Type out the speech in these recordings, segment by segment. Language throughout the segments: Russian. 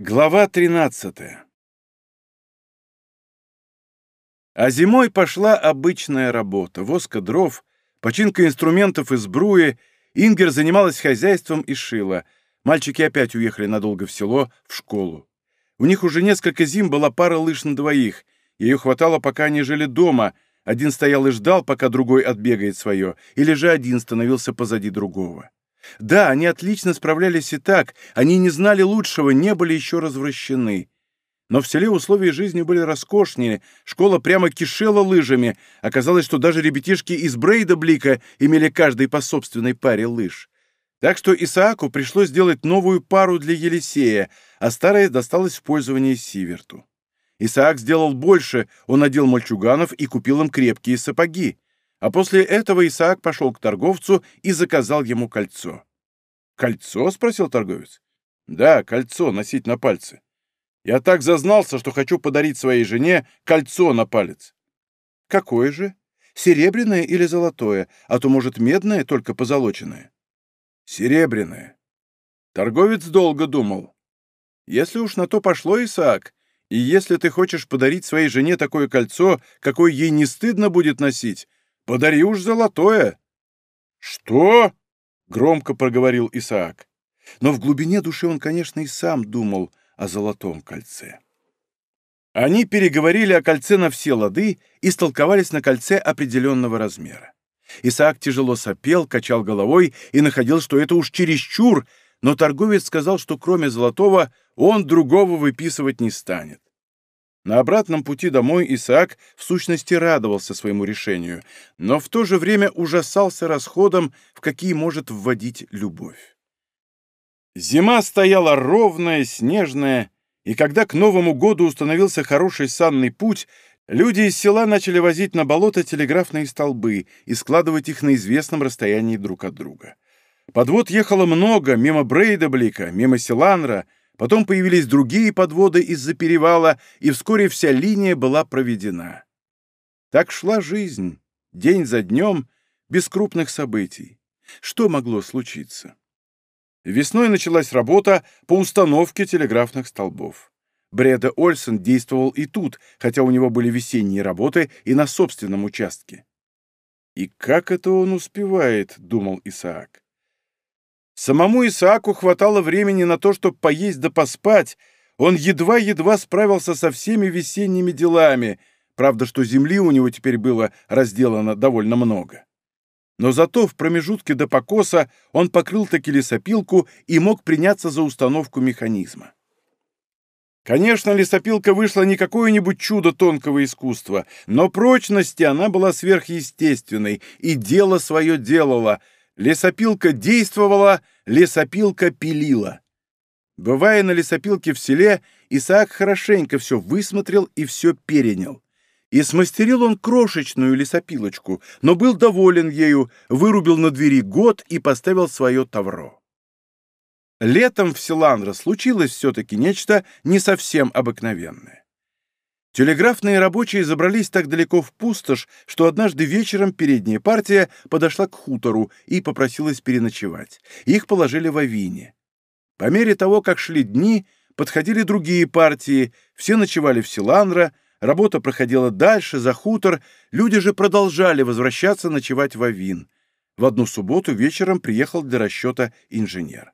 Глава 13 А зимой пошла обычная работа. Воска дров, починка инструментов из бруи. Ингер занималась хозяйством и шила. Мальчики опять уехали надолго в село, в школу. У них уже несколько зим была пара лыж на двоих. Ее хватало, пока они жили дома. Один стоял и ждал, пока другой отбегает свое, или же один становился позади другого. Да, они отлично справлялись и так, они не знали лучшего, не были еще развращены. Но в селе условия жизни были роскошнее, школа прямо кишела лыжами, оказалось, что даже ребятишки из Брейда-Блика имели каждый по собственной паре лыж. Так что Исааку пришлось сделать новую пару для Елисея, а старая досталась в пользование Сиверту. Исаак сделал больше, он надел мальчуганов и купил им крепкие сапоги. А после этого Исаак пошел к торговцу и заказал ему кольцо. «Кольцо?» — спросил торговец. «Да, кольцо носить на пальце. Я так зазнался, что хочу подарить своей жене кольцо на палец». «Какое же? Серебряное или золотое? А то, может, медное, только позолоченное?» «Серебряное». Торговец долго думал. «Если уж на то пошло, Исаак, и если ты хочешь подарить своей жене такое кольцо, какое ей не стыдно будет носить, Подари уж золотое!» «Что?» — громко проговорил Исаак. Но в глубине души он, конечно, и сам думал о золотом кольце. Они переговорили о кольце на все лады и столковались на кольце определенного размера. Исаак тяжело сопел, качал головой и находил, что это уж чересчур, но торговец сказал, что кроме золотого он другого выписывать не станет. На обратном пути домой Исаак в сущности радовался своему решению, но в то же время ужасался расходам, в какие может вводить любовь. Зима стояла ровная, снежная, и когда к Новому году установился хороший санный путь, люди из села начали возить на болото телеграфные столбы и складывать их на известном расстоянии друг от друга. Подвод ехало много, мимо Брейдаблика, мимо Селланро — Потом появились другие подводы из-за перевала, и вскоре вся линия была проведена. Так шла жизнь, день за днем, без крупных событий. Что могло случиться? Весной началась работа по установке телеграфных столбов. Бреда Ольсен действовал и тут, хотя у него были весенние работы и на собственном участке. «И как это он успевает?» — думал Исаак. Самому Исааку хватало времени на то, чтобы поесть да поспать. Он едва-едва справился со всеми весенними делами. Правда, что земли у него теперь было разделано довольно много. Но зато в промежутке до покоса он покрыл таки лесопилку и мог приняться за установку механизма. Конечно, лесопилка вышла не какое-нибудь чудо тонкого искусства, но прочности она была сверхъестественной, и дело свое делала — Лесопилка действовала, лесопилка пилила. Бывая на лесопилке в селе, Исаак хорошенько все высмотрел и все перенял. И смастерил он крошечную лесопилочку, но был доволен ею, вырубил на двери год и поставил свое тавро. Летом в Силандро случилось все-таки нечто не совсем обыкновенное. Телеграфные рабочие забрались так далеко в пустошь, что однажды вечером передняя партия подошла к хутору и попросилась переночевать. Их положили в Авине. По мере того, как шли дни, подходили другие партии, все ночевали в Силанро, работа проходила дальше, за хутор, люди же продолжали возвращаться ночевать в Авин. В одну субботу вечером приехал для расчета инженер.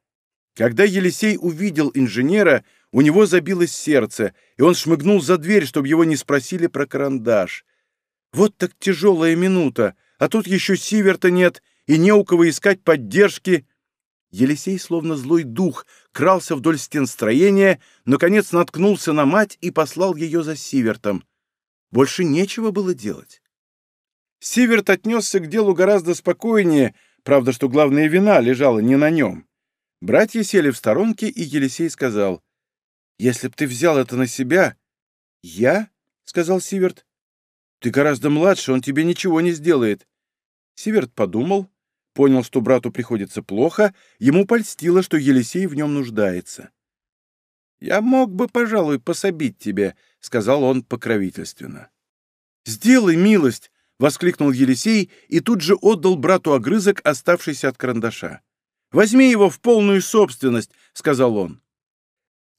Когда Елисей увидел инженера, у него забилось сердце, и он шмыгнул за дверь, чтобы его не спросили про карандаш. Вот так тяжелая минута, а тут еще Сиверта нет, и не у кого искать поддержки. Елисей, словно злой дух, крался вдоль стен строения, наконец, наткнулся на мать и послал ее за Сивертом. Больше нечего было делать. Сиверт отнесся к делу гораздо спокойнее, правда, что главная вина лежала не на нем. Братья сели в сторонке, и Елисей сказал — если б ты взял это на себя...» «Я?» — сказал Сиверт. «Ты гораздо младше, он тебе ничего не сделает». Сиверт подумал, понял, что брату приходится плохо, ему польстило, что Елисей в нем нуждается. «Я мог бы, пожалуй, пособить тебе», — сказал он покровительственно. «Сделай милость!» — воскликнул Елисей и тут же отдал брату огрызок, оставшийся от карандаша. «Возьми его в полную собственность», — сказал он.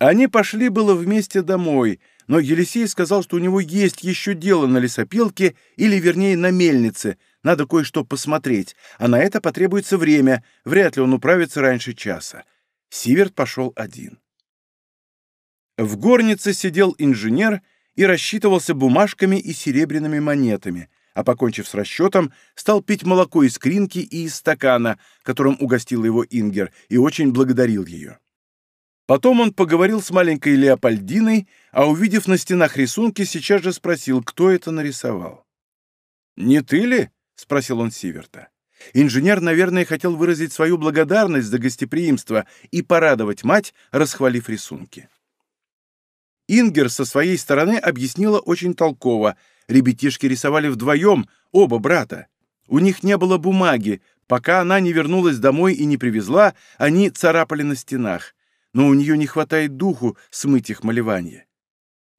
Они пошли было вместе домой, но Елисей сказал, что у него есть еще дело на лесопилке, или, вернее, на мельнице, надо кое-что посмотреть, а на это потребуется время, вряд ли он управится раньше часа. Сиверт пошел один. В горнице сидел инженер и рассчитывался бумажками и серебряными монетами, а, покончив с расчетом, стал пить молоко из кринки и из стакана, которым угостил его Ингер, и очень благодарил ее. Потом он поговорил с маленькой Леопольдиной, а, увидев на стенах рисунки, сейчас же спросил, кто это нарисовал. «Не ты ли?» — спросил он Сиверта. Инженер, наверное, хотел выразить свою благодарность за гостеприимство и порадовать мать, расхвалив рисунки. Ингер со своей стороны объяснила очень толково. Ребятишки рисовали вдвоем, оба брата. У них не было бумаги. Пока она не вернулась домой и не привезла, они царапали на стенах. Но у нее не хватает духу смыть их малевание.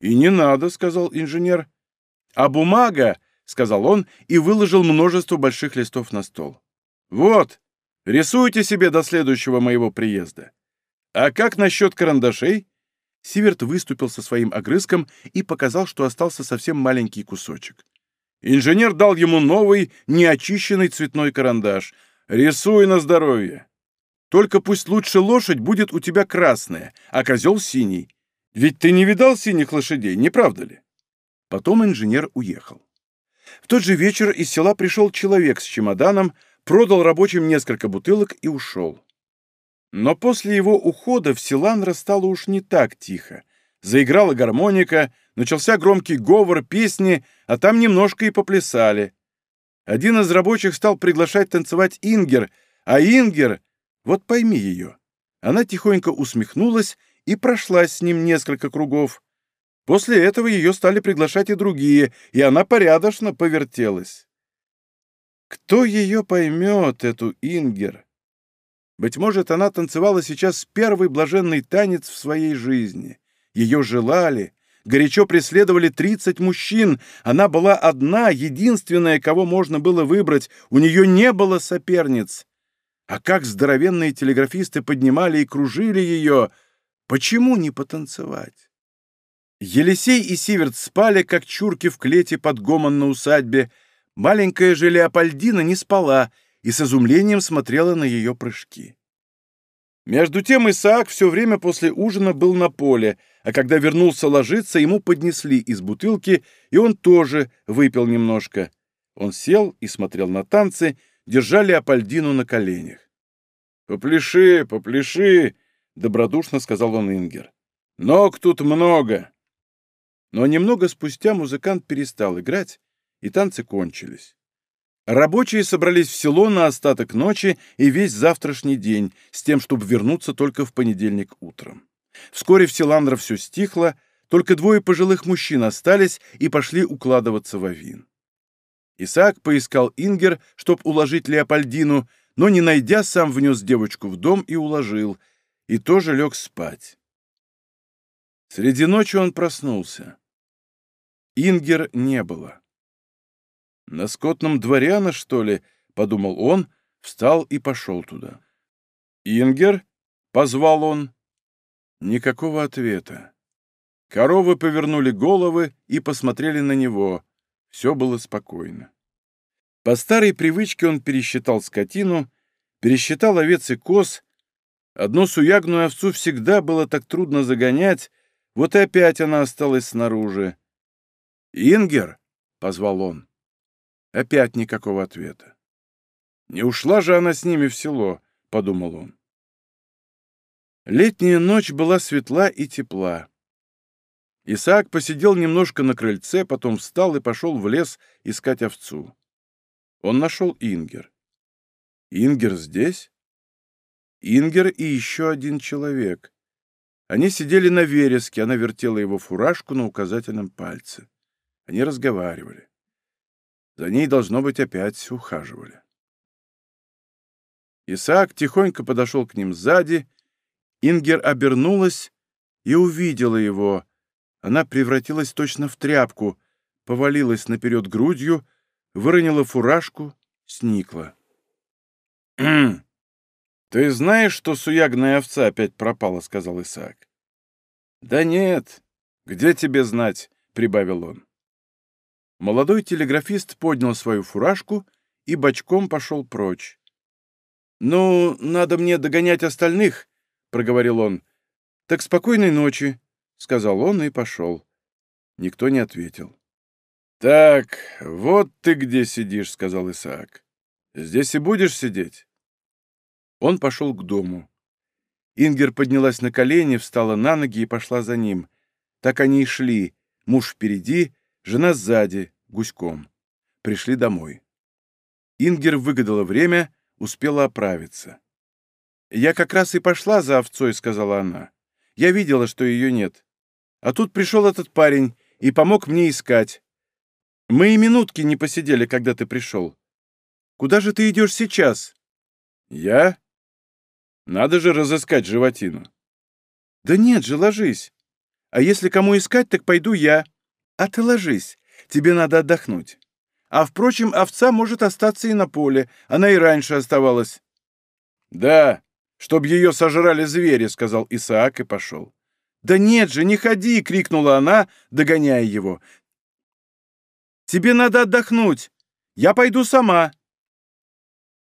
«И не надо», — сказал инженер. «А бумага», — сказал он и выложил множество больших листов на стол. «Вот, рисуйте себе до следующего моего приезда. А как насчет карандашей?» Сиверт выступил со своим огрызком и показал, что остался совсем маленький кусочек. Инженер дал ему новый, неочищенный цветной карандаш. «Рисуй на здоровье. Только пусть лучше лошадь будет у тебя красная, а козел синий. Ведь ты не видал синих лошадей, не правда ли?» Потом инженер уехал. В тот же вечер из села пришел человек с чемоданом, продал рабочим несколько бутылок и ушел. Но после его ухода в Силандра стало уж не так тихо. Заиграла гармоника, начался громкий говор, песни, а там немножко и поплясали. Один из рабочих стал приглашать танцевать Ингер, а Ингер, вот пойми ее, она тихонько усмехнулась и прошлась с ним несколько кругов. После этого ее стали приглашать и другие, и она порядочно повертелась. Кто ее поймет, эту Ингер? Быть может, она танцевала сейчас первый блаженный танец в своей жизни. Ее желали, горячо преследовали 30 мужчин. Она была одна, единственная, кого можно было выбрать. У нее не было соперниц. А как здоровенные телеграфисты поднимали и кружили ее. Почему не потанцевать? Елисей и Сиверт спали, как чурки в клете под гомон на усадьбе. Маленькая же Леопольдина не спала и с изумлением смотрела на ее прыжки. Между тем Исаак все время после ужина был на поле, а когда вернулся ложиться, ему поднесли из бутылки, и он тоже выпил немножко. Он сел и смотрел на танцы, держа Леопольдину на коленях. «Попляши, попляши!» — добродушно сказал он Ингер. «Ног тут много!» Но немного спустя музыкант перестал играть, и танцы кончились. Рабочие собрались в село на остаток ночи и весь завтрашний день, с тем, чтобы вернуться только в понедельник утром. Вскоре в Селандро все стихло, только двое пожилых мужчин остались и пошли укладываться в авин. Исаак поискал Ингер, чтоб уложить Леопольдину, но, не найдя, сам внес девочку в дом и уложил, и тоже лег спать. Среди ночи он проснулся. Ингер не было. «На скотном дворяна, что ли?» — подумал он, встал и пошел туда. «Ингер?» — позвал он. Никакого ответа. Коровы повернули головы и посмотрели на него. Все было спокойно. По старой привычке он пересчитал скотину, пересчитал овец и коз. Одну суягную овцу всегда было так трудно загонять, вот и опять она осталась снаружи. «Ингер!» — позвал он. Опять никакого ответа. «Не ушла же она с ними в село», — подумал он. Летняя ночь была светла и тепла. Исаак посидел немножко на крыльце, потом встал и пошел в лес искать овцу. Он нашел Ингер. Ингер здесь? Ингер и еще один человек. Они сидели на вереске, она вертела его фуражку на указательном пальце. Они разговаривали. За ней, должно быть, опять ухаживали. Исаак тихонько подошел к ним сзади. Ингер обернулась и увидела его. Она превратилась точно в тряпку, повалилась наперед грудью, выронила фуражку, сникла. «Ты знаешь, что суягная овца опять пропала?» — сказал Исаак. «Да нет, где тебе знать?» — прибавил он. Молодой телеграфист поднял свою фуражку и бочком пошел прочь. «Ну, надо мне догонять остальных», — проговорил он. «Так спокойной ночи», — сказал он и пошел. Никто не ответил. «Так, вот ты где сидишь», — сказал Исаак. «Здесь и будешь сидеть?» Он пошел к дому. Ингер поднялась на колени, встала на ноги и пошла за ним. Так они и шли, муж впереди, жена сзади, гуськом. Пришли домой. Ингер выгадала время, успела оправиться. «Я как раз и пошла за овцой», — сказала она. «Я видела, что ее нет. А тут пришел этот парень и помог мне искать. Мы и минутки не посидели, когда ты пришел. Куда же ты идешь сейчас?» «Я? Надо же разыскать животину». «Да нет же, ложись. А если кому искать, так пойду я. А ты ложись. Тебе надо отдохнуть. А, впрочем, овца может остаться и на поле. Она и раньше оставалась». «Да, чтоб ее сожрали звери», — сказал Исаак и пошел. «Да нет же, не ходи!» — крикнула она, догоняя его. «Тебе надо отдохнуть. Я пойду сама».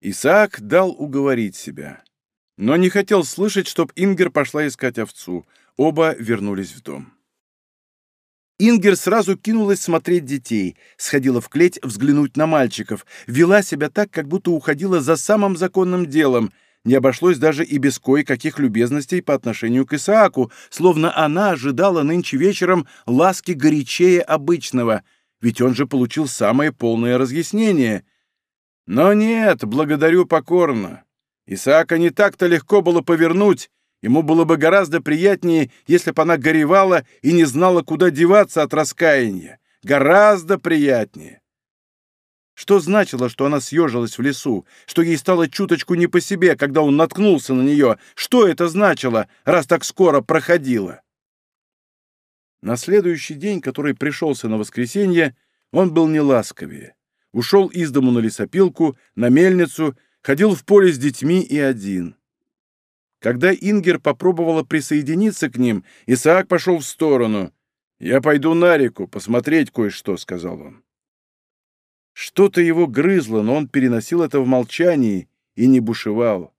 Исаак дал уговорить себя, но не хотел слышать, чтоб Ингер пошла искать овцу. Оба вернулись в дом. Ингер сразу кинулась смотреть детей, сходила в клеть взглянуть на мальчиков, вела себя так, как будто уходила за самым законным делом. Не обошлось даже и без кое-каких любезностей по отношению к Исааку, словно она ожидала нынче вечером ласки горячее обычного, ведь он же получил самое полное разъяснение. Но нет, благодарю покорно. Исаака не так-то легко было повернуть, Ему было бы гораздо приятнее, если бы она горевала и не знала, куда деваться от раскаяния. Гораздо приятнее. Что значило, что она съежилась в лесу, что ей стало чуточку не по себе, когда он наткнулся на нее? Что это значило, раз так скоро проходило? На следующий день, который пришелся на воскресенье, он был не ласковее. Ушел из дому на лесопилку, на мельницу, ходил в поле с детьми и один. Когда Ингер попробовала присоединиться к ним, Исаак пошел в сторону. «Я пойду на реку, посмотреть кое-что», — сказал он. Что-то его грызло, но он переносил это в молчании и не бушевал.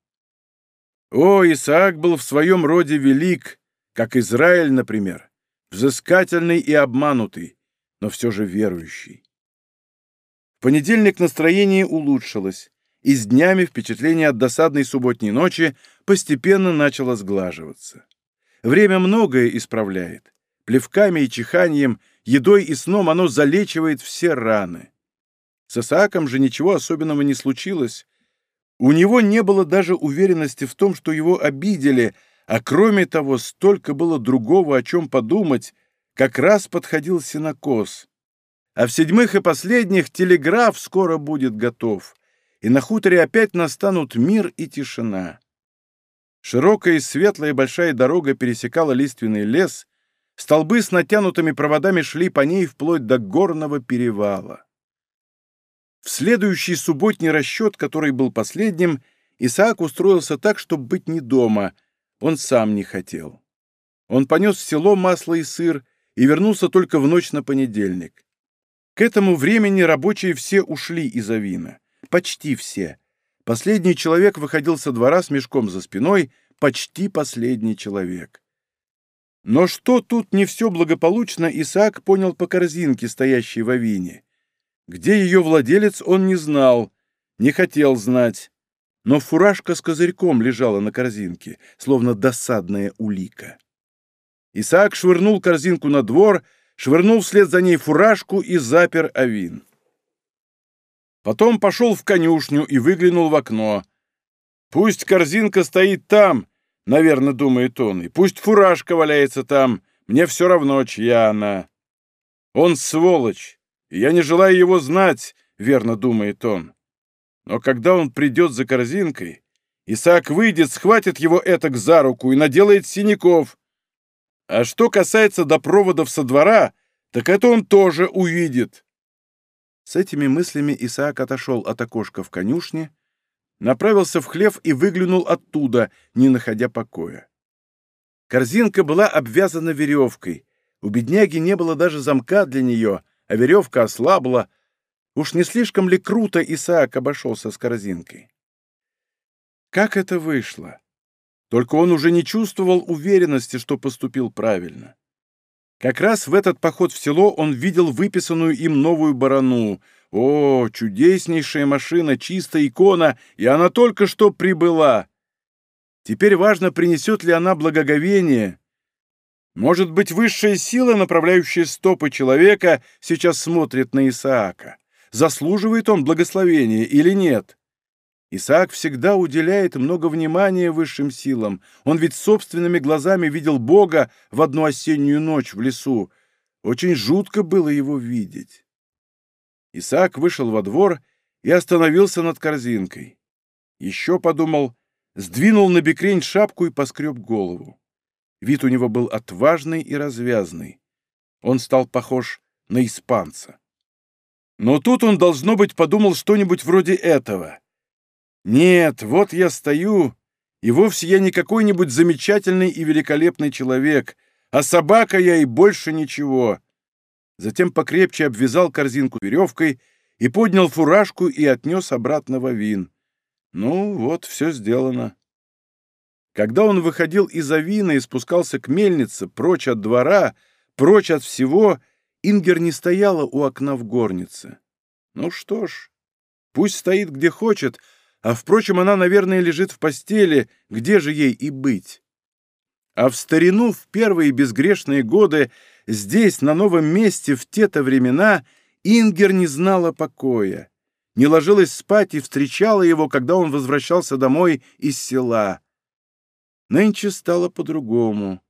О, Исаак был в своем роде велик, как Израиль, например, взыскательный и обманутый, но все же верующий. В понедельник настроение улучшилось и с днями впечатление от досадной субботней ночи постепенно начало сглаживаться. Время многое исправляет. Плевками и чиханием, едой и сном оно залечивает все раны. С Исааком же ничего особенного не случилось. У него не было даже уверенности в том, что его обидели, а кроме того, столько было другого, о чем подумать, как раз подходил синокос. А в седьмых и последних телеграф скоро будет готов и на хуторе опять настанут мир и тишина. Широкая и светлая большая дорога пересекала лиственный лес, столбы с натянутыми проводами шли по ней вплоть до горного перевала. В следующий субботний расчет, который был последним, Исаак устроился так, чтобы быть не дома. Он сам не хотел. Он понес в село масло и сыр и вернулся только в ночь на понедельник. К этому времени рабочие все ушли из Авина. Почти все. Последний человек выходил со двора с мешком за спиной, почти последний человек. Но что тут не все благополучно, Исаак понял по корзинке, стоящей в авине. Где ее владелец, он не знал, не хотел знать. Но фуражка с козырьком лежала на корзинке, словно досадная улика. Исаак швырнул корзинку на двор, швырнул вслед за ней фуражку и запер авин. Потом пошел в конюшню и выглянул в окно. «Пусть корзинка стоит там», — наверное, думает он, «и пусть фуражка валяется там, мне все равно, чья она». «Он сволочь, и я не желаю его знать», — верно думает он. Но когда он придет за корзинкой, Исаак выйдет, схватит его этак за руку и наделает синяков. А что касается до проводов со двора, так это он тоже увидит. С этими мыслями Исаак отошел от окошка в конюшне, направился в хлев и выглянул оттуда, не находя покоя. Корзинка была обвязана веревкой. У бедняги не было даже замка для нее, а веревка ослабла. Уж не слишком ли круто Исаак обошелся с корзинкой? Как это вышло? Только он уже не чувствовал уверенности, что поступил правильно. Как раз в этот поход в село он видел выписанную им новую барану. О, чудеснейшая машина, чистая икона, и она только что прибыла. Теперь важно, принесет ли она благоговение. Может быть, высшая сила, направляющая стопы человека, сейчас смотрит на Исаака. Заслуживает он благословения или нет? Исаак всегда уделяет много внимания высшим силам. Он ведь собственными глазами видел Бога в одну осеннюю ночь в лесу. Очень жутко было его видеть. Исаак вышел во двор и остановился над корзинкой. Еще подумал, сдвинул на бекрень шапку и поскреб голову. Вид у него был отважный и развязный. Он стал похож на испанца. Но тут он, должно быть, подумал что-нибудь вроде этого. «Нет, вот я стою, и вовсе я не какой-нибудь замечательный и великолепный человек, а собака я и больше ничего». Затем покрепче обвязал корзинку веревкой и поднял фуражку и отнес обратно в авин. Ну, вот, все сделано. Когда он выходил из авина и спускался к мельнице, прочь от двора, прочь от всего, Ингер не стояла у окна в горнице. Ну что ж, пусть стоит где хочет, а, впрочем, она, наверное, лежит в постели, где же ей и быть. А в старину, в первые безгрешные годы, здесь, на новом месте, в те-то времена, Ингер не знала покоя не ложилась спать и встречала его, когда он возвращался домой из села. Нынче стало по-другому.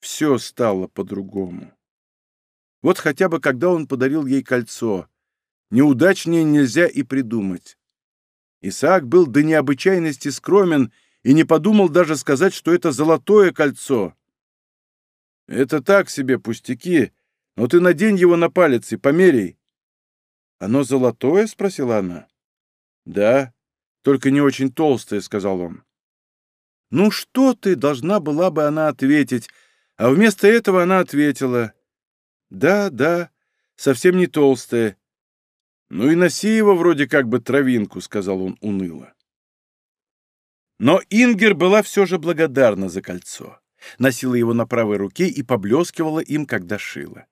Все стало по-другому. Вот хотя бы когда он подарил ей кольцо. Неудачнее нельзя и придумать. Исаак был до необычайности скромен и не подумал даже сказать, что это золотое кольцо. «Это так себе пустяки, но ты надень его на палец и померяй. «Оно золотое?» — спросила она. «Да, только не очень толстое», — сказал он. «Ну что ты?» — должна была бы она ответить, а вместо этого она ответила. «Да, да, совсем не толстое». «Ну и носи его вроде как бы травинку», — сказал он уныло. Но Ингер была все же благодарна за кольцо. Носила его на правой руке и поблескивала им, когда шила.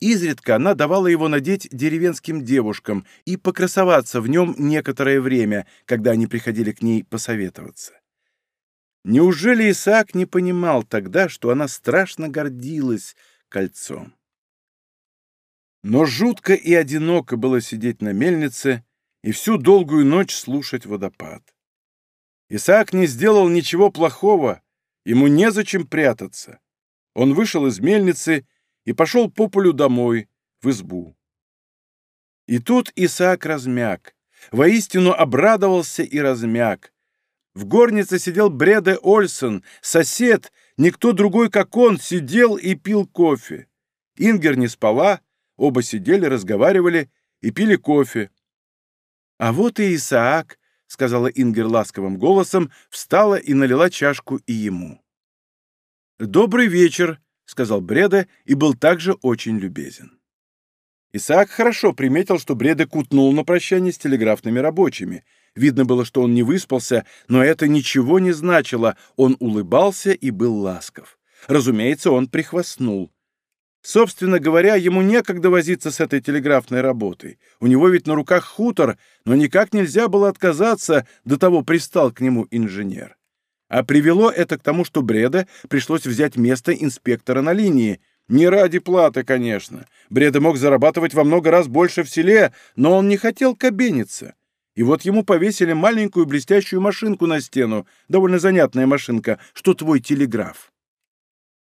Изредка она давала его надеть деревенским девушкам и покрасоваться в нем некоторое время, когда они приходили к ней посоветоваться. Неужели Исаак не понимал тогда, что она страшно гордилась кольцом? Но жутко и одиноко было сидеть на мельнице и всю долгую ночь слушать водопад. Исаак не сделал ничего плохого, ему незачем прятаться. Он вышел из мельницы и пошел по полю домой, в избу. И тут Исаак размяк, воистину обрадовался и размяк. В горнице сидел Бреде Ольсон, сосед, никто другой, как он, сидел и пил кофе. Ингер не спала, оба сидели, разговаривали и пили кофе. «А вот и Исаак», — сказала Ингер ласковым голосом, встала и налила чашку и ему. «Добрый вечер», — сказал Бреда и был также очень любезен. Исаак хорошо приметил, что Бреда кутнул на прощание с телеграфными рабочими. Видно было, что он не выспался, но это ничего не значило, он улыбался и был ласков. Разумеется, он прихвастнул. Собственно говоря, ему некогда возиться с этой телеграфной работой. У него ведь на руках хутор, но никак нельзя было отказаться, до того пристал к нему инженер. А привело это к тому, что Бреда пришлось взять место инспектора на линии. Не ради платы, конечно. Бреда мог зарабатывать во много раз больше в селе, но он не хотел кабениться. И вот ему повесили маленькую блестящую машинку на стену, довольно занятная машинка, что твой телеграф.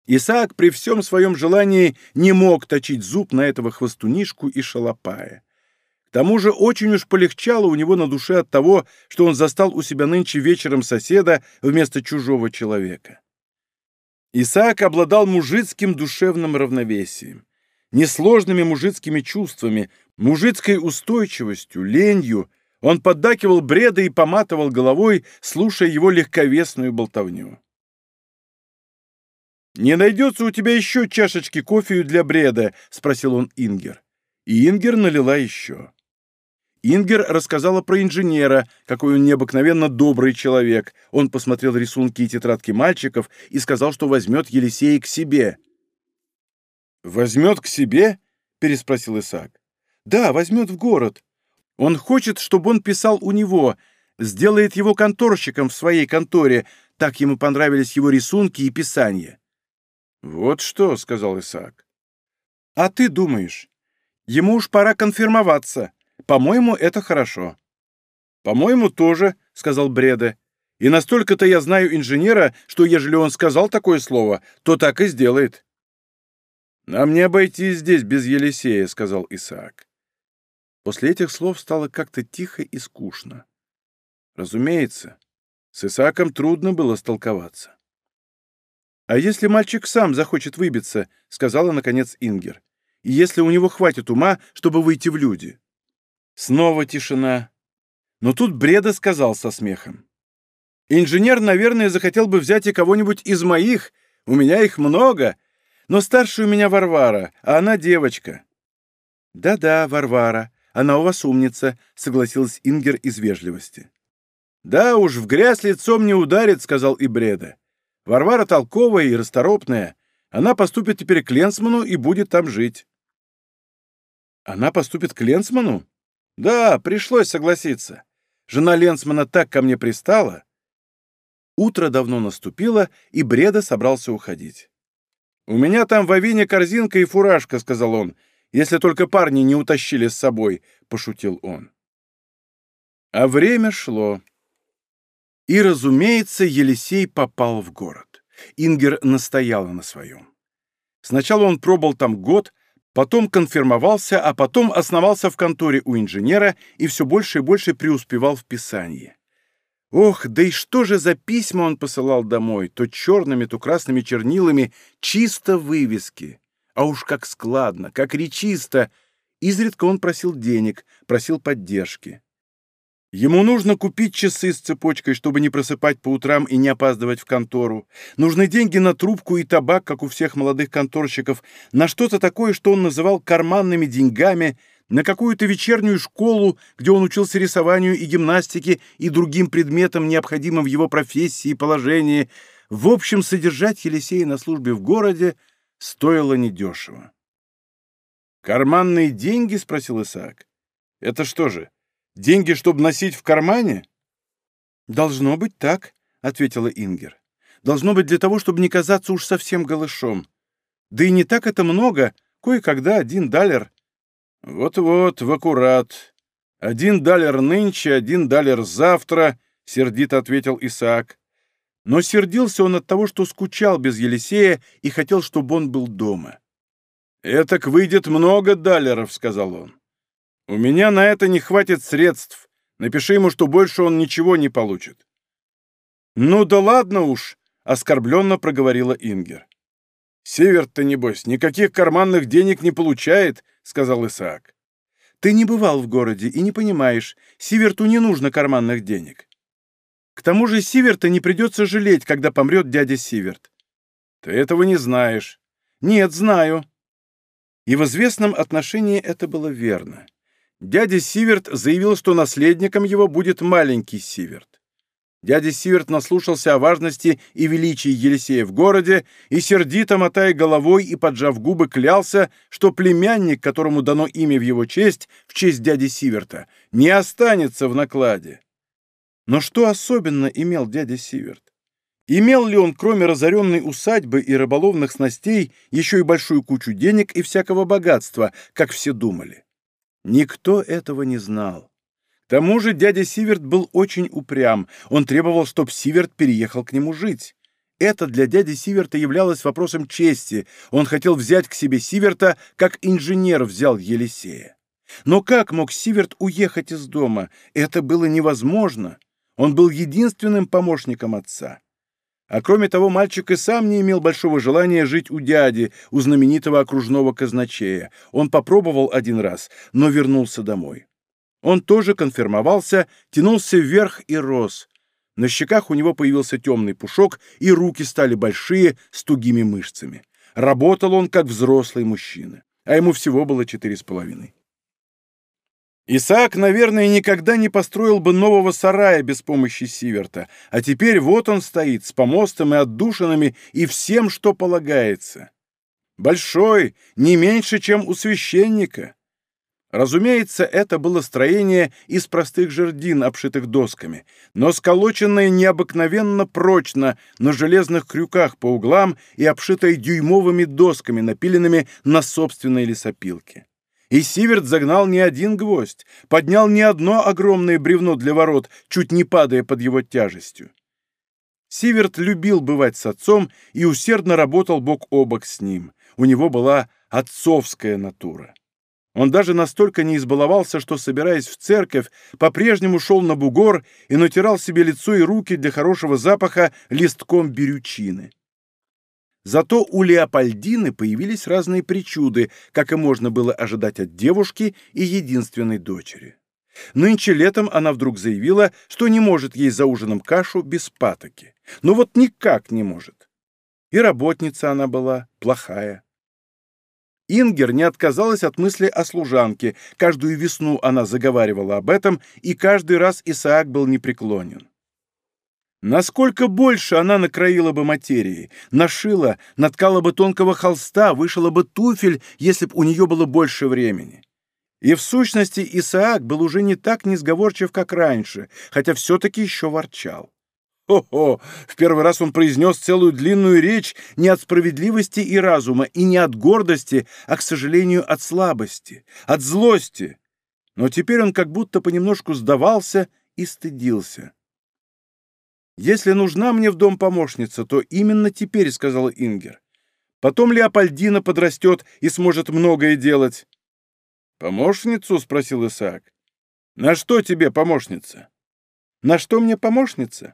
Исаак при всем своем желании не мог точить зуб на этого хвостунишку и шалопая тому же очень уж полегчало у него на душе от того, что он застал у себя нынче вечером соседа вместо чужого человека. Исаак обладал мужицким душевным равновесием, несложными мужицкими чувствами, мужицкой устойчивостью, ленью. Он поддакивал бреда и поматывал головой, слушая его легковесную болтовню. «Не найдется у тебя еще чашечки кофею для бреда?» — спросил он Ингер. И Ингер налила еще. Ингер рассказала про инженера, какой он необыкновенно добрый человек. Он посмотрел рисунки и тетрадки мальчиков и сказал, что возьмет Елисея к себе. «Возьмет к себе?» — переспросил Исаак. «Да, возьмет в город. Он хочет, чтобы он писал у него, сделает его конторщиком в своей конторе. Так ему понравились его рисунки и писания». «Вот что», — сказал Исаак. «А ты думаешь, ему уж пора конфирмоваться. По-моему, это хорошо». «По-моему, тоже», — сказал Бреда. «И настолько-то я знаю инженера, что ежели он сказал такое слово, то так и сделает». «Нам не обойтись здесь без Елисея», — сказал Исаак. После этих слов стало как-то тихо и скучно. Разумеется, с Исааком трудно было столковаться. «А если мальчик сам захочет выбиться?» — сказала, наконец, Ингер. «И если у него хватит ума, чтобы выйти в люди?» Снова тишина. Но тут Бреда сказал со смехом. «Инженер, наверное, захотел бы взять и кого-нибудь из моих. У меня их много. Но старшая у меня Варвара, а она девочка». «Да-да, Варвара. Она у вас умница», — согласилась Ингер из вежливости. «Да уж, в грязь лицом не ударит», — сказал и Бреда. «Варвара толковая и расторопная. Она поступит теперь к Ленсману и будет там жить». «Она поступит к Ленсману?» «Да, пришлось согласиться. Жена Ленсмана так ко мне пристала». Утро давно наступило, и Бреда собрался уходить. «У меня там в авине корзинка и фуражка», — сказал он, «если только парни не утащили с собой», — пошутил он. А время шло. И, разумеется, Елисей попал в город. Ингер настояла на своем. Сначала он пробыл там год, потом конфирмовался, а потом основался в конторе у инженера и все больше и больше преуспевал в писании. Ох, да и что же за письма он посылал домой, то черными, то красными чернилами, чисто вывески. А уж как складно, как речисто. Изредка он просил денег, просил поддержки. Ему нужно купить часы с цепочкой, чтобы не просыпать по утрам и не опаздывать в контору. Нужны деньги на трубку и табак, как у всех молодых конторщиков, на что-то такое, что он называл карманными деньгами, на какую-то вечернюю школу, где он учился рисованию и гимнастике и другим предметам, необходимым в его профессии и положении. В общем, содержать Елисея на службе в городе стоило недешево. «Карманные деньги?» — спросил Исаак. «Это что же, Деньги, чтобы носить в кармане?» «Должно быть так», — ответила Ингер. «Должно быть для того, чтобы не казаться уж совсем голышом. Да и не так это много, кое-когда один далер». «Вот-вот, в аккурат. Один далер нынче, один далер завтра», — сердито ответил Исаак. Но сердился он от того, что скучал без Елисея и хотел, чтобы он был дома. «Этак выйдет много далеров», — сказал он. У меня на это не хватит средств. Напиши ему, что больше он ничего не получит. Ну да ладно уж, оскорбленно проговорила Ингер. Северт-то, небось, никаких карманных денег не получает, сказал Исаак. Ты не бывал в городе и не понимаешь, Сиверту не нужно карманных денег. К тому же Сиверта не придется жалеть, когда помрет дядя Сиверт. Ты этого не знаешь. Нет, знаю. И в известном отношении это было верно. Дядя Сиверт заявил, что наследником его будет маленький Сиверт. Дядя Сиверт наслушался о важности и величии Елисея в городе и, сердито мотая головой и поджав губы, клялся, что племянник, которому дано имя в его честь, в честь дяди Сиверта, не останется в накладе. Но что особенно имел дядя Сиверт? Имел ли он, кроме разоренной усадьбы и рыболовных снастей, еще и большую кучу денег и всякого богатства, как все думали? Никто этого не знал. К тому же дядя Сиверт был очень упрям. Он требовал, чтобы Сиверт переехал к нему жить. Это для дяди Сиверта являлось вопросом чести. Он хотел взять к себе Сиверта, как инженер взял Елисея. Но как мог Сиверт уехать из дома? Это было невозможно. Он был единственным помощником отца. А кроме того, мальчик и сам не имел большого желания жить у дяди, у знаменитого окружного казначея. Он попробовал один раз, но вернулся домой. Он тоже конфирмовался, тянулся вверх и рос. На щеках у него появился темный пушок, и руки стали большие, с тугими мышцами. Работал он, как взрослый мужчина, а ему всего было четыре с половиной. Исаак, наверное, никогда не построил бы нового сарая без помощи Сиверта, а теперь вот он стоит с помостом и отдушинами и всем, что полагается. Большой, не меньше, чем у священника. Разумеется, это было строение из простых жердин, обшитых досками, но сколоченное необыкновенно прочно на железных крюках по углам и обшитое дюймовыми досками, напиленными на собственной лесопилке. И Сиверт загнал не один гвоздь, поднял не одно огромное бревно для ворот, чуть не падая под его тяжестью. Сиверт любил бывать с отцом и усердно работал бок о бок с ним. У него была отцовская натура. Он даже настолько не избаловался, что, собираясь в церковь, по-прежнему шел на бугор и натирал себе лицо и руки для хорошего запаха листком берючины. Зато у Леопольдины появились разные причуды, как и можно было ожидать от девушки и единственной дочери. Нынче летом она вдруг заявила, что не может есть за ужином кашу без патоки. Ну вот никак не может. И работница она была плохая. Ингер не отказалась от мысли о служанке. Каждую весну она заговаривала об этом, и каждый раз Исаак был непреклонен. Насколько больше она накроила бы материи, нашила, наткала бы тонкого холста, вышила бы туфель, если б у нее было больше времени. И в сущности Исаак был уже не так несговорчив, как раньше, хотя все-таки еще ворчал. Хо-хо! В первый раз он произнес целую длинную речь не от справедливости и разума, и не от гордости, а, к сожалению, от слабости, от злости. Но теперь он как будто понемножку сдавался и стыдился. «Если нужна мне в дом помощница, то именно теперь», — сказала Ингер. «Потом Леопольдина подрастет и сможет многое делать». «Помощницу?» — спросил Исаак. «На что тебе помощница?» «На что мне помощница?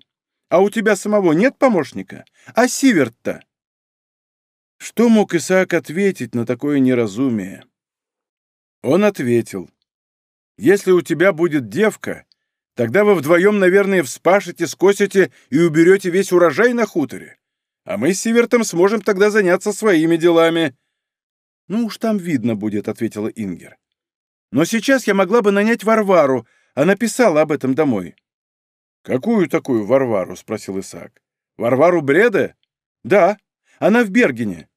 А у тебя самого нет помощника? А Сиверт-то?» Что мог Исаак ответить на такое неразумие? Он ответил. «Если у тебя будет девка, Тогда вы вдвоем, наверное, вспашете, скосите и уберете весь урожай на хуторе. А мы с Сивертом сможем тогда заняться своими делами». «Ну уж там видно будет», — ответила Ингер. «Но сейчас я могла бы нанять Варвару. Она писала об этом домой». «Какую такую Варвару?» — спросил Исаак. «Варвару Бреда?» «Да, она в Бергене».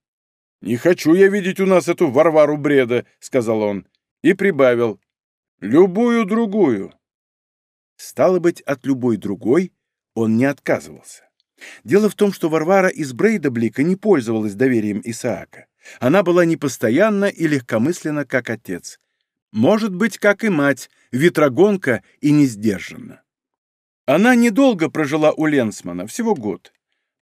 «Не хочу я видеть у нас эту Варвару Бреда», — сказал он. И прибавил. «Любую другую». Стало быть, от любой другой он не отказывался. Дело в том, что Варвара из Брейдаблика не пользовалась доверием Исаака. Она была непостоянна и легкомысленна, как отец. Может быть, как и мать, ветрогонка и несдержанна. Она недолго прожила у Ленсмана, всего год.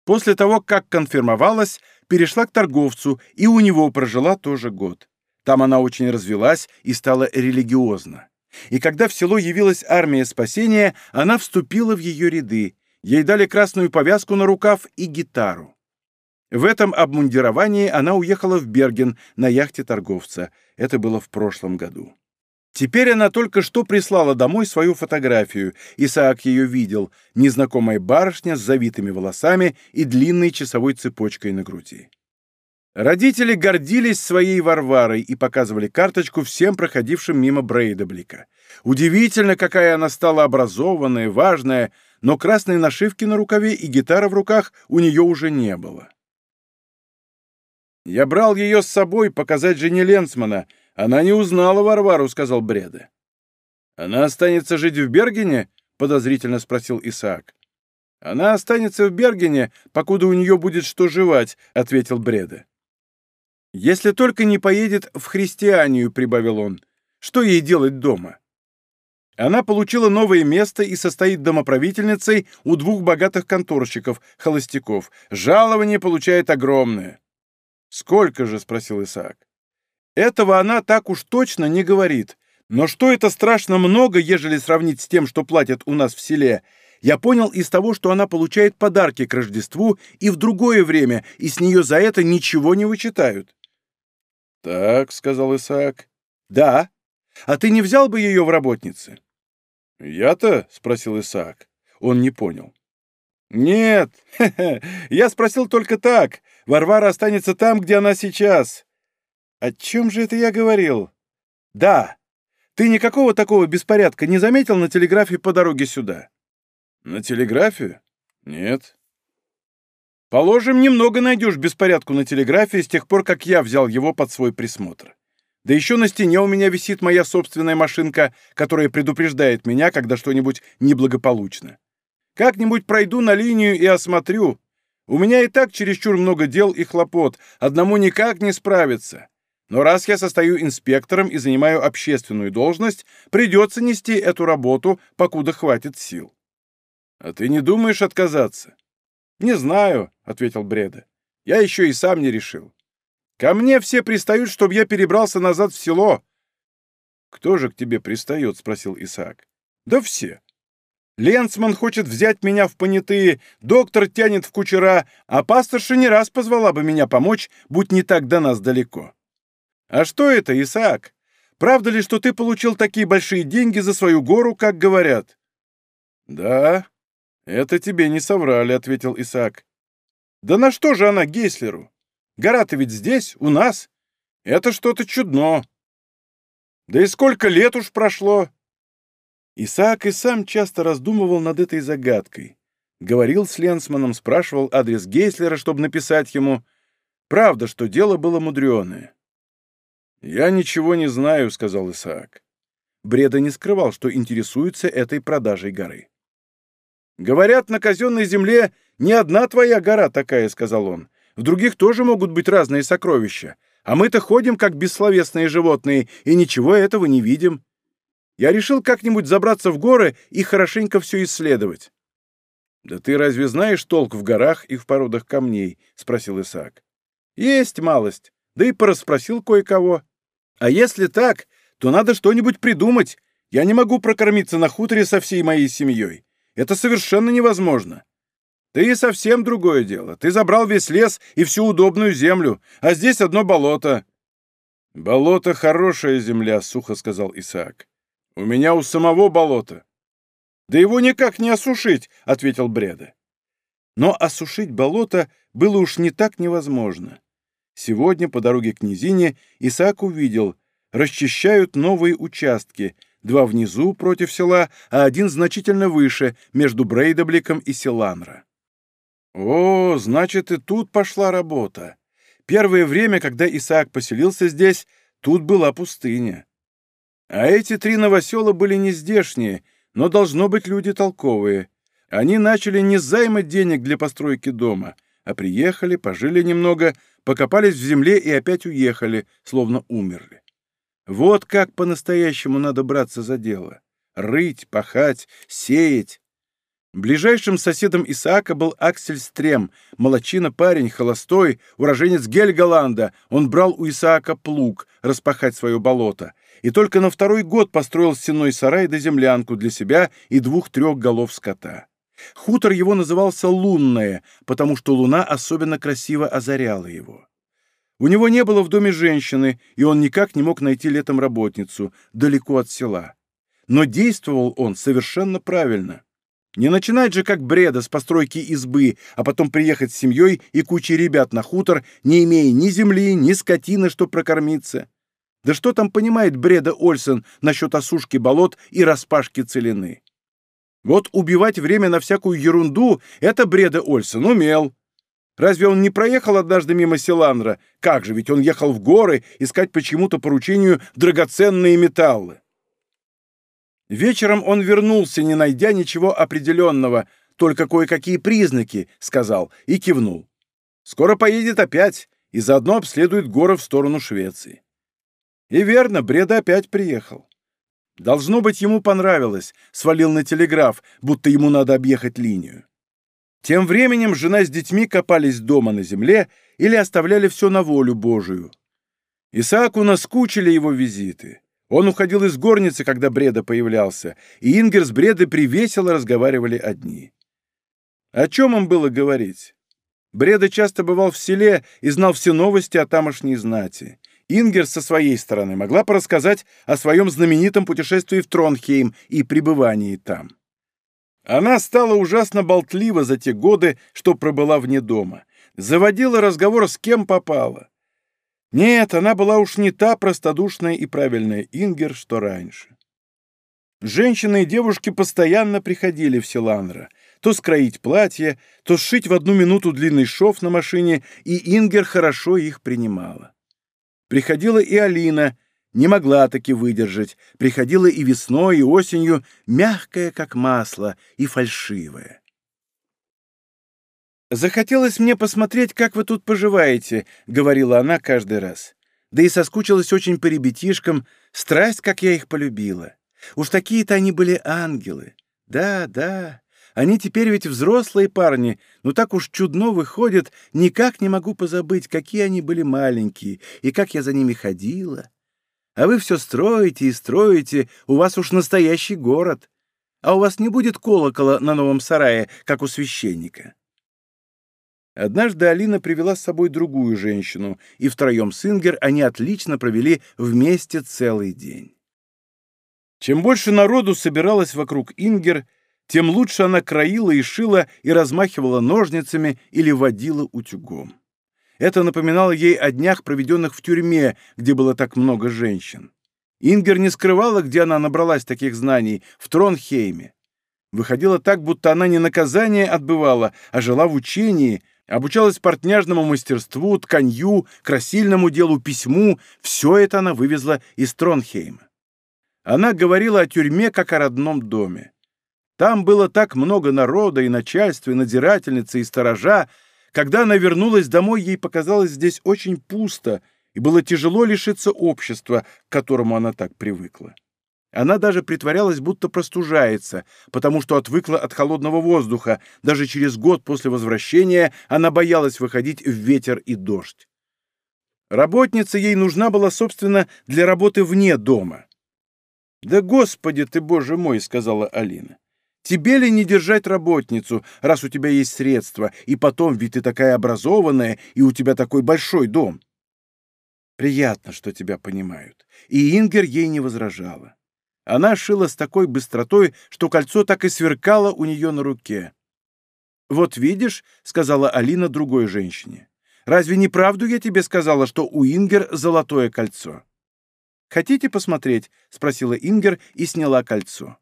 После того, как конфирмовалась, перешла к торговцу, и у него прожила тоже год. Там она очень развелась и стала религиозна. И когда в село явилась армия спасения, она вступила в ее ряды. Ей дали красную повязку на рукав и гитару. В этом обмундировании она уехала в Берген на яхте торговца. Это было в прошлом году. Теперь она только что прислала домой свою фотографию. Исаак ее видел. Незнакомая барышня с завитыми волосами и длинной часовой цепочкой на груди. Родители гордились своей Варварой и показывали карточку всем проходившим мимо Брейдаблика. Удивительно, какая она стала образованная, важная, но красной нашивки на рукаве и гитара в руках у нее уже не было. «Я брал ее с собой показать жене Ленсмана. Она не узнала Варвару», — сказал Бреда. «Она останется жить в Бергене?» — подозрительно спросил Исаак. «Она останется в Бергене, покуда у нее будет что жевать», — ответил Бреда. «Если только не поедет в христианию», — прибавил он. «Что ей делать дома?» Она получила новое место и состоит домоправительницей у двух богатых конторщиков, холостяков. Жалование получает огромное. «Сколько же?» — спросил Исаак. «Этого она так уж точно не говорит. Но что это страшно много, ежели сравнить с тем, что платят у нас в селе, я понял из того, что она получает подарки к Рождеству и в другое время, и с нее за это ничего не вычитают. «Так», — сказал Исаак. «Да. А ты не взял бы ее в работницы?» «Я-то?» — спросил Исаак. он не понял. «Нет, я спросил только так. Варвара останется там, где она сейчас». «О чем же это я говорил?» «Да. Ты никакого такого беспорядка не заметил на телеграфе по дороге сюда?» «На телеграфе? Нет». «Положим, немного найдешь беспорядку на телеграфе с тех пор, как я взял его под свой присмотр. Да еще на стене у меня висит моя собственная машинка, которая предупреждает меня, когда что-нибудь неблагополучно. Как-нибудь пройду на линию и осмотрю. У меня и так чересчур много дел и хлопот, одному никак не справиться. Но раз я состою инспектором и занимаю общественную должность, придется нести эту работу, покуда хватит сил. А ты не думаешь отказаться? Не знаю, — ответил Бреда. Я еще и сам не решил. Ко мне все пристают, чтобы я перебрался назад в село. Кто же к тебе пристает? — спросил Исаак. Да все. Ленцман хочет взять меня в понятые, доктор тянет в кучера, а пасторша не раз позвала бы меня помочь, будь не так до нас далеко. А что это, Исаак? Правда ли, что ты получил такие большие деньги за свою гору, как говорят? Да, это тебе не соврали, ответил Исаак. Да на что же она Гейслеру? Гора-то ведь здесь, у нас. Это что-то чудно. Да и сколько лет уж прошло. Исаак и сам часто раздумывал над этой загадкой. Говорил с Ленсманом, спрашивал адрес Гейслера, чтобы написать ему. Правда, что дело было мудреное. «Я ничего не знаю», — сказал Исаак. Бреда не скрывал, что интересуется этой продажей горы. «Говорят, на казенной земле не одна твоя гора такая», — сказал он. «В других тоже могут быть разные сокровища, а мы-то ходим, как бессловесные животные, и ничего этого не видим. Я решил как-нибудь забраться в горы и хорошенько все исследовать. «Да ты разве знаешь толк в горах и в породах камней?» — спросил Исаак. «Есть малость, да и порасспросил кое-кого. А если так, то надо что-нибудь придумать. Я не могу прокормиться на хуторе со всей моей семьей. Это совершенно невозможно. Ты совсем другое дело. Ты забрал весь лес и всю удобную землю, а здесь одно болото». «Болото — хорошая земля», — сухо сказал Исаак. У меня у самого болото. Да его никак не осушить, ответил Бреда. Но осушить болото было уж не так невозможно. Сегодня по дороге к низине Исаак увидел, расчищают новые участки, два внизу против села, а один значительно выше, между Брейдабликом и Селанра. О, значит, и тут пошла работа. Первое время, когда Исаак поселился здесь, тут была пустыня. А эти три новосела были не здешние, но должно быть люди толковые. Они начали не с денег для постройки дома, а приехали, пожили немного, покопались в земле и опять уехали, словно умерли. Вот как по-настоящему надо браться за дело. Рыть, пахать, сеять. Ближайшим соседом Исаака был Аксель Стрем, молочина парень, холостой, уроженец Гельголанда. Он брал у Исаака плуг, распахать свое болото, и только на второй год построил стенной сарай да землянку для себя и двух-трех голов скота. Хутор его назывался Лунное, потому что луна особенно красиво озаряла его. У него не было в доме женщины, и он никак не мог найти летом работницу, далеко от села. Но действовал он совершенно правильно. Не начинать же как бреда с постройки избы, а потом приехать с семьей и кучей ребят на хутор, не имея ни земли, ни скотины, чтобы прокормиться. Да что там понимает Бреда Ольсен насчет осушки болот и распашки целины? Вот убивать время на всякую ерунду — это Бреда Ольсен умел. Разве он не проехал однажды мимо Селандра? Как же, ведь он ехал в горы искать почему-то поручению драгоценные металлы. Вечером он вернулся, не найдя ничего определенного, только кое-какие признаки, сказал и кивнул. Скоро поедет опять и заодно обследует горы в сторону Швеции. И верно, Бреда опять приехал. Должно быть, ему понравилось, свалил на телеграф, будто ему надо объехать линию. Тем временем жена с детьми копались дома на земле или оставляли все на волю Божию. Исааку наскучили его визиты. Он уходил из горницы, когда Бреда появлялся, и Ингер с Бредой привесело разговаривали одни. О чем им было говорить? Бреда часто бывал в селе и знал все новости о тамошней знати. Ингер со своей стороны могла порассказать о своем знаменитом путешествии в Тронхейм и пребывании там. Она стала ужасно болтлива за те годы, что пробыла вне дома. Заводила разговор с кем попало. Нет, она была уж не та простодушная и правильная Ингер, что раньше. Женщины и девушки постоянно приходили в Силанра, то скроить платье, то сшить в одну минуту длинный шов на машине, и Ингер хорошо их принимала. Приходила и Алина, не могла таки выдержать, приходила и весной, и осенью, мягкая, как масло, и фальшивая. «Захотелось мне посмотреть, как вы тут поживаете», — говорила она каждый раз. «Да и соскучилась очень по ребятишкам, страсть, как я их полюбила. Уж такие-то они были ангелы. Да, да, они теперь ведь взрослые парни, но так уж чудно выходят, никак не могу позабыть, какие они были маленькие, и как я за ними ходила. А вы все строите и строите, у вас уж настоящий город. А у вас не будет колокола на новом сарае, как у священника. Однажды Алина привела с собой другую женщину, и втроем с Ингер они отлично провели вместе целый день. Чем больше народу собиралось вокруг Ингер, тем лучше она краила и шила и размахивала ножницами или водила утюгом. Это напоминало ей о днях, проведенных в тюрьме, где было так много женщин. Ингер не скрывала, где она набралась таких знаний, в Тронхейме. Выходило так, будто она не наказание отбывала, а жила в учении, обучалась портняжному мастерству, тканью, красильному делу, письму. Все это она вывезла из Тронхейма. Она говорила о тюрьме, как о родном доме. Там было так много народа и начальства, и надзирательницы, и сторожа. Когда она вернулась домой, ей показалось здесь очень пусто, и было тяжело лишиться общества, к которому она так привыкла. Она даже притворялась, будто простужается, потому что отвыкла от холодного воздуха. Даже через год после возвращения она боялась выходить в ветер и дождь. Работница ей нужна была, собственно, для работы вне дома. «Да господи ты, боже мой!» — сказала Алина. Тебе ли не держать работницу, раз у тебя есть средства, и потом, ведь ты такая образованная, и у тебя такой большой дом? Приятно, что тебя понимают. И Ингер ей не возражала. Она шила с такой быстротой, что кольцо так и сверкало у нее на руке. «Вот видишь», — сказала Алина другой женщине, — «разве не правду я тебе сказала, что у Ингер золотое кольцо?» «Хотите посмотреть?» — спросила Ингер и сняла кольцо.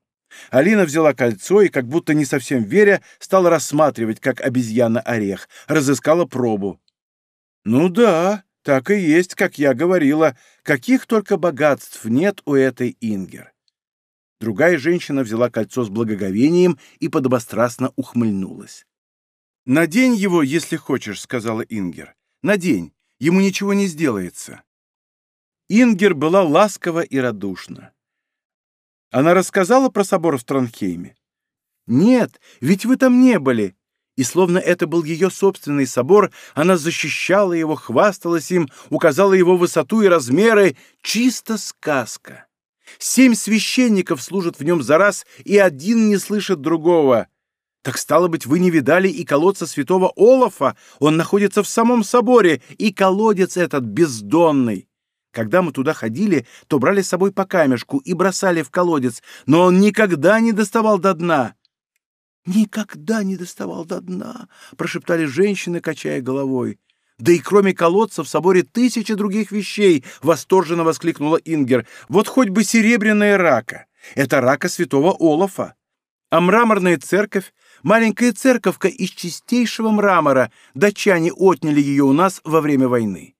Алина взяла кольцо и, как будто не совсем веря, стала рассматривать, как обезьяна орех, разыскала пробу. «Ну да, так и есть, как я говорила. Каких только богатств нет у этой Ингер». Другая женщина взяла кольцо с благоговением и подобострастно ухмыльнулась. «Надень его, если хочешь», — сказала Ингер. «Надень, ему ничего не сделается». Ингер была ласкова и радушна. Она рассказала про собор в Тронхейме? Нет, ведь вы там не были. И словно это был ее собственный собор, она защищала его, хвасталась им, указала его высоту и размеры. Чисто сказка. Семь священников служат в нем за раз, и один не слышит другого. Так стало быть, вы не видали и колодца святого Олафа? Он находится в самом соборе, и колодец этот бездонный. Когда мы туда ходили, то брали с собой по камешку и бросали в колодец, но он никогда не доставал до дна. «Никогда не доставал до дна», — прошептали женщины, качая головой. «Да и кроме колодца в соборе тысячи других вещей!» — восторженно воскликнула Ингер. «Вот хоть бы серебряная рака! Это рака святого Олафа! А мраморная церковь — маленькая церковка из чистейшего мрамора. Датчане отняли ее у нас во время войны.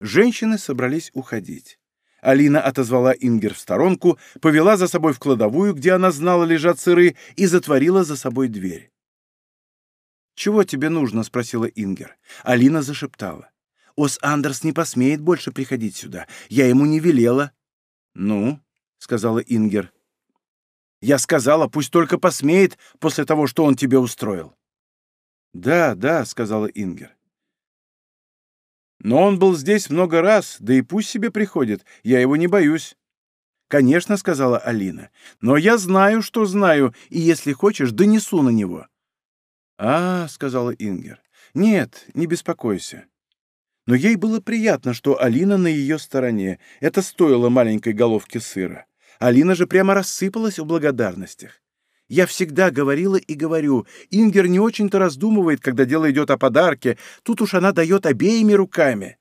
Женщины собрались уходить. Алина отозвала Ингер в сторонку, повела за собой в кладовую, где она знала лежат сыры, и затворила за собой дверь. «Чего тебе нужно?» — спросила Ингер. Алина зашептала. «Ос Андерс не посмеет больше приходить сюда. Я ему не велела». «Ну?» — сказала Ингер. «Я сказала, пусть только посмеет после того, что он тебе устроил». «Да, да», — сказала Ингер. Но он был здесь много раз, да и пусть себе приходит, я его не боюсь. «Конечно», — сказала Алина, — «но я знаю, что знаю, и если хочешь, донесу на него». «А», — сказала Ингер, — «нет, не беспокойся». Но ей было приятно, что Алина на ее стороне. Это стоило маленькой головки сыра. Алина же прямо рассыпалась в благодарностях. Я всегда говорила и говорю, Ингер не очень-то раздумывает, когда дело идет о подарке, тут уж она дает обеими руками.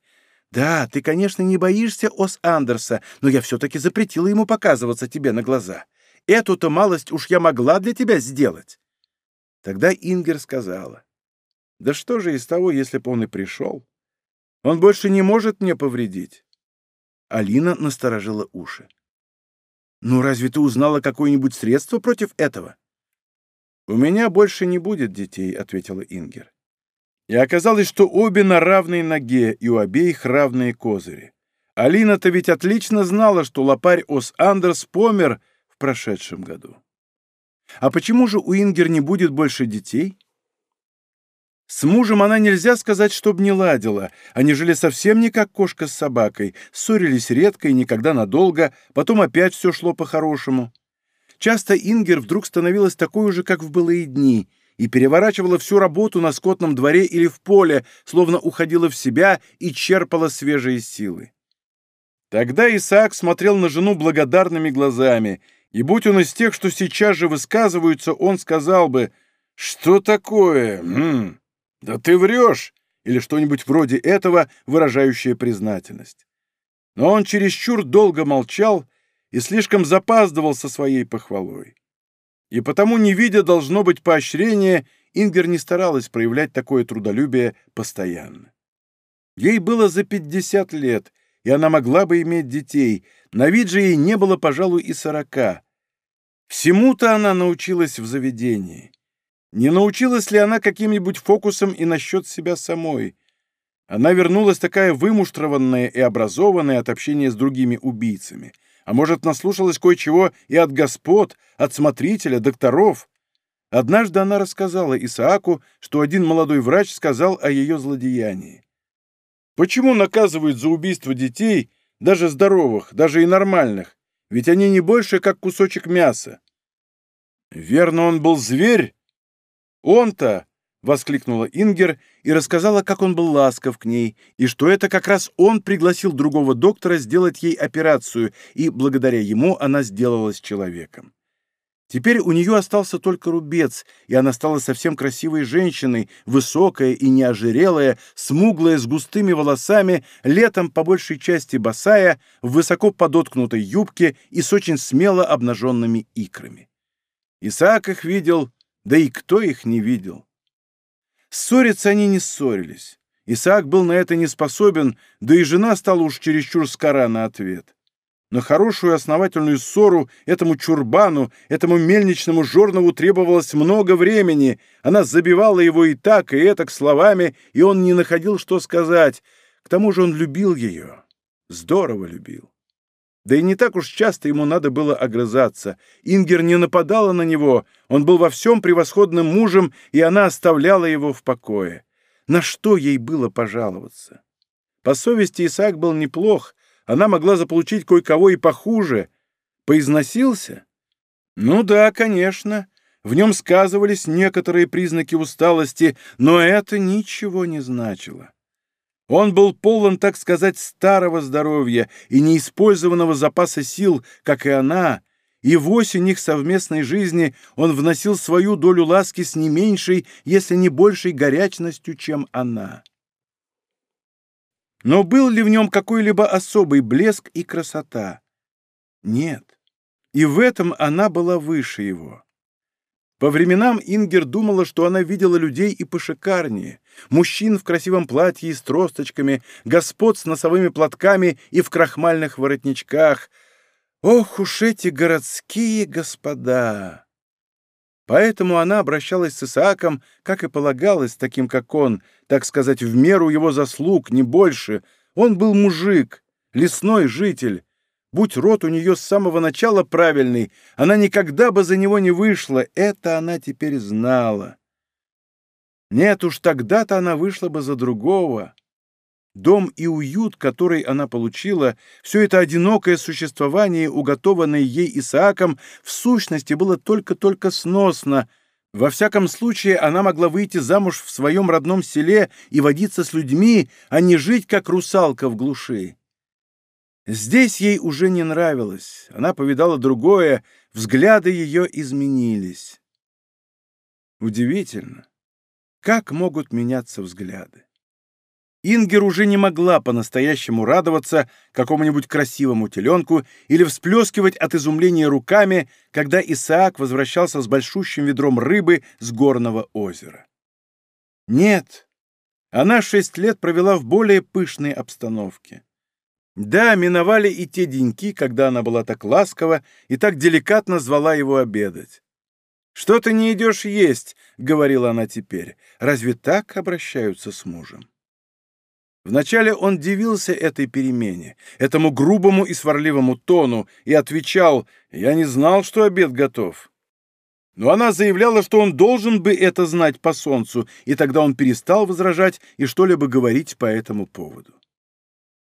Да, ты, конечно, не боишься Ос Андерса, но я все-таки запретила ему показываться тебе на глаза. Эту-то малость уж я могла для тебя сделать. Тогда Ингер сказала, да что же из того, если бы он и пришел? Он больше не может мне повредить. Алина насторожила уши. «Ну, разве ты узнала какое-нибудь средство против этого?» «У меня больше не будет детей», — ответила Ингер. И оказалось, что обе на равной ноге, и у обеих равные козыри. Алина-то ведь отлично знала, что лопарь Ос Андерс помер в прошедшем году. А почему же у Ингер не будет больше детей? С мужем она нельзя сказать, чтобы не ладила. Они жили совсем не как кошка с собакой, ссорились редко и никогда надолго, потом опять все шло по-хорошему. Часто Ингер вдруг становилась такой же, как в былые дни, и переворачивала всю работу на скотном дворе или в поле, словно уходила в себя и черпала свежие силы. Тогда Исаак смотрел на жену благодарными глазами, и будь он из тех, что сейчас же высказываются, он сказал бы «Что такое? М -м, «Да ты врешь!» или что-нибудь вроде этого, выражающее признательность. Но он чересчур долго молчал и слишком запаздывал со своей похвалой. И потому, не видя, должно быть, поощрения, Ингер не старалась проявлять такое трудолюбие постоянно. Ей было за пятьдесят лет, и она могла бы иметь детей, на вид же ей не было, пожалуй, и сорока. Всему-то она научилась в заведении. Не научилась ли она каким-нибудь фокусом и насчет себя самой? Она вернулась такая вымуштрованная и образованная от общения с другими убийцами. А может, наслушалась кое-чего и от господ, от смотрителя, докторов. Однажды она рассказала Исааку, что один молодой врач сказал о ее злодеянии. Почему наказывают за убийство детей, даже здоровых, даже и нормальных? Ведь они не больше, как кусочек мяса. Верно, он был зверь, «Он-то!» — воскликнула Ингер и рассказала, как он был ласков к ней, и что это как раз он пригласил другого доктора сделать ей операцию, и благодаря ему она сделалась человеком. Теперь у нее остался только рубец, и она стала совсем красивой женщиной, высокая и неожерелая, смуглая, с густыми волосами, летом по большей части босая, в высоко подоткнутой юбке и с очень смело обнаженными икрами. Исаак их видел да и кто их не видел? Ссориться они не ссорились. Исаак был на это не способен, да и жена стала уж чересчур скора на ответ. На хорошую основательную ссору этому чурбану, этому мельничному жорнову требовалось много времени. Она забивала его и так, и этак словами, и он не находил, что сказать. К тому же он любил ее. Здорово любил. Да и не так уж часто ему надо было огрызаться. Ингер не нападала на него, он был во всем превосходным мужем, и она оставляла его в покое. На что ей было пожаловаться? По совести Исаак был неплох, она могла заполучить кое-кого и похуже. Поизносился? Ну да, конечно. В нем сказывались некоторые признаки усталости, но это ничего не значило. Он был полон, так сказать, старого здоровья и неиспользованного запаса сил, как и она, и в осень их совместной жизни он вносил свою долю ласки с не меньшей, если не большей горячностью, чем она. Но был ли в нем какой-либо особый блеск и красота? Нет. И в этом она была выше его. По временам Ингер думала, что она видела людей и пошикарнее. Мужчин в красивом платье и с тросточками, господ с носовыми платками и в крахмальных воротничках. Ох уж эти городские господа! Поэтому она обращалась с Исааком, как и полагалось, таким как он, так сказать, в меру его заслуг, не больше. Он был мужик, лесной житель, Будь рот у нее с самого начала правильный, она никогда бы за него не вышла. Это она теперь знала. Нет уж, тогда-то она вышла бы за другого. Дом и уют, который она получила, все это одинокое существование, уготованное ей Исааком, в сущности было только-только сносно. Во всяком случае, она могла выйти замуж в своем родном селе и водиться с людьми, а не жить, как русалка в глуши. Здесь ей уже не нравилось. Она повидала другое, взгляды ее изменились. Удивительно, как могут меняться взгляды. Ингер уже не могла по-настоящему радоваться какому-нибудь красивому теленку или всплескивать от изумления руками, когда Исаак возвращался с большущим ведром рыбы с горного озера. Нет, она шесть лет провела в более пышной обстановке. Да, миновали и те деньки, когда она была так ласкова и так деликатно звала его обедать. «Что ты не идешь есть?» — говорила она теперь. «Разве так обращаются с мужем?» Вначале он дивился этой перемене, этому грубому и сварливому тону, и отвечал «Я не знал, что обед готов». Но она заявляла, что он должен бы это знать по солнцу, и тогда он перестал возражать и что-либо говорить по этому поводу.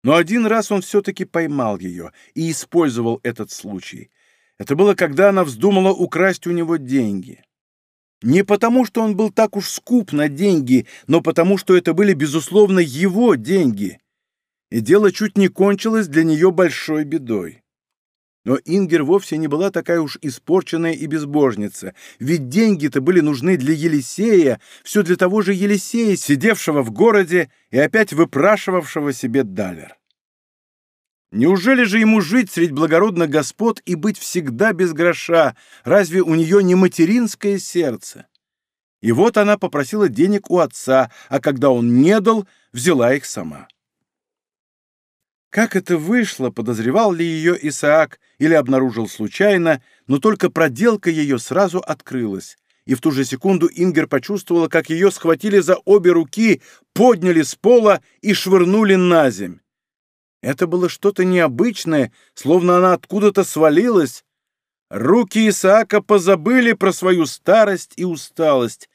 Но один раз он все-таки поймал ее и использовал этот случай. Это было, когда она вздумала украсть у него деньги. Не потому, что он был так уж скуп на деньги, но потому, что это были, безусловно, его деньги. И дело чуть не кончилось для нее большой бедой. Но Ингер вовсе не была такая уж испорченная и безбожница, ведь деньги-то были нужны для Елисея, все для того же Елисея, сидевшего в городе и опять выпрашивавшего себе далер. Неужели же ему жить средь благородных господ и быть всегда без гроша? Разве у нее не материнское сердце? И вот она попросила денег у отца, а когда он не дал, взяла их сама. Как это вышло, подозревал ли ее Исаак или обнаружил случайно, но только проделка ее сразу открылась. И в ту же секунду Ингер почувствовала, как ее схватили за обе руки, подняли с пола и швырнули на земь. Это было что-то необычное, словно она откуда-то свалилась. Руки Исаака позабыли про свою старость и усталость.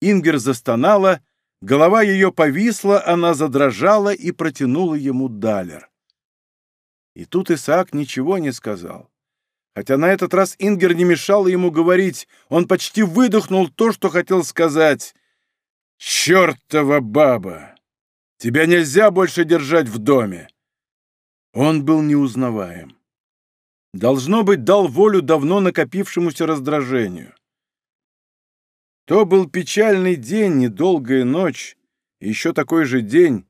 Ингер застонала, голова ее повисла, она задрожала и протянула ему далер. И тут Исаак ничего не сказал. Хотя на этот раз Ингер не мешала ему говорить, он почти выдохнул то, что хотел сказать. «Чертова баба! Тебя нельзя больше держать в доме!» Он был неузнаваем. Должно быть, дал волю давно накопившемуся раздражению. То был печальный день, недолгая ночь, еще такой же день.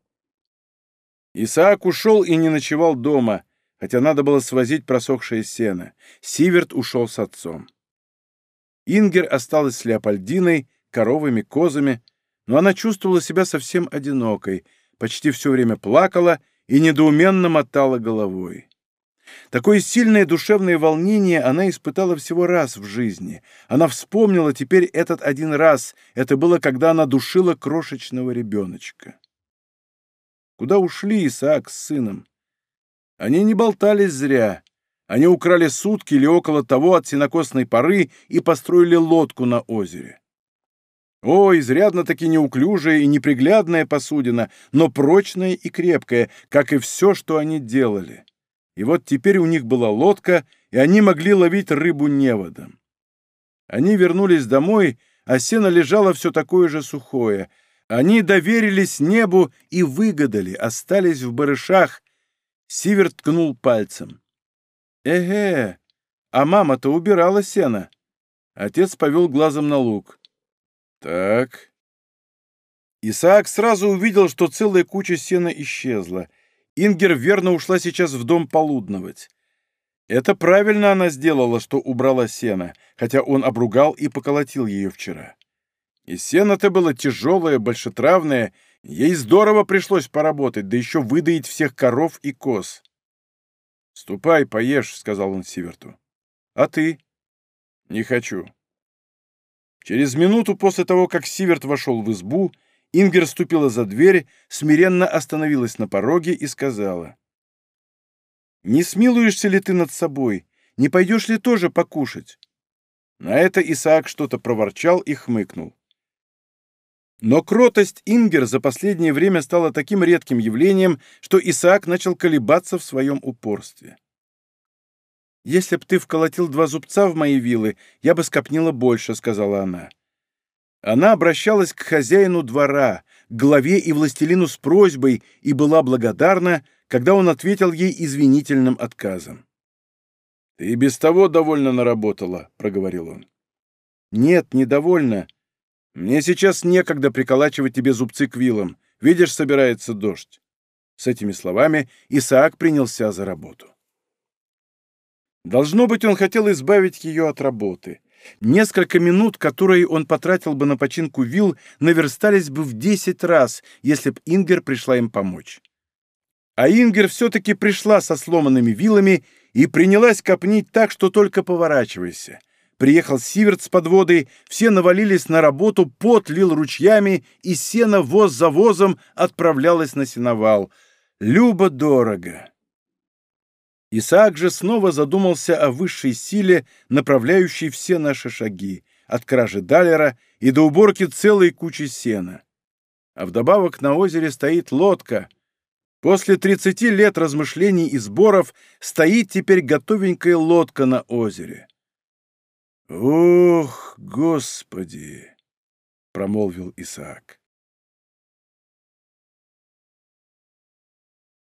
Исаак ушел и не ночевал дома, хотя надо было свозить просохшее сено. Сиверт ушел с отцом. Ингер осталась с Леопольдиной, коровами, козами, но она чувствовала себя совсем одинокой, почти все время плакала и недоуменно мотала головой. Такое сильное душевное волнение она испытала всего раз в жизни. Она вспомнила теперь этот один раз. Это было, когда она душила крошечного ребеночка. Куда ушли Исаак с сыном? Они не болтались зря. Они украли сутки или около того от сенокосной поры и построили лодку на озере. О, изрядно-таки неуклюжая и неприглядная посудина, но прочная и крепкая, как и все, что они делали. И вот теперь у них была лодка, и они могли ловить рыбу неводом. Они вернулись домой, а сено лежало все такое же сухое. Они доверились небу и выгадали, остались в барышах. Сивер ткнул пальцем. «Эге, а мама-то убирала сено». Отец повел глазом на луг. Так. Исаак сразу увидел, что целая куча сена исчезла. Ингер верно ушла сейчас в дом полудновать. Это правильно она сделала, что убрала сено, хотя он обругал и поколотил ее вчера. И сено-то было тяжелое, большетравное, ей здорово пришлось поработать, да еще выдаить всех коров и коз. «Ступай, поешь», — сказал он Сиверту. «А ты?» «Не хочу. Через минуту после того, как Сиверт вошел в избу, Ингер ступила за дверь, смиренно остановилась на пороге и сказала. «Не смилуешься ли ты над собой? Не пойдешь ли тоже покушать?» На это Исаак что-то проворчал и хмыкнул. Но кротость Ингер за последнее время стала таким редким явлением, что Исаак начал колебаться в своем упорстве. «Если б ты вколотил два зубца в мои вилы, я бы скопнила больше», — сказала она. Она обращалась к хозяину двора, к главе и властелину с просьбой и была благодарна, когда он ответил ей извинительным отказом. «Ты и без того довольно наработала», — проговорил он. «Нет, недовольна. Мне сейчас некогда приколачивать тебе зубцы к вилам. Видишь, собирается дождь. С этими словами Исаак принялся за работу. Должно быть, он хотел избавить ее от работы. Несколько минут, которые он потратил бы на починку вил, наверстались бы в десять раз, если б Ингер пришла им помочь. А Ингер все-таки пришла со сломанными вилами и принялась копнить так, что только поворачивайся. Приехал Сиверт с подводой, все навалились на работу, пот лил ручьями, и сено воз за возом отправлялось на сеновал. Любо-дорого. Исаак же снова задумался о высшей силе, направляющей все наши шаги, от кражи Далера и до уборки целой кучи сена. А вдобавок на озере стоит лодка. После 30 лет размышлений и сборов стоит теперь готовенькая лодка на озере. «Ох, Господи!» — промолвил Исаак.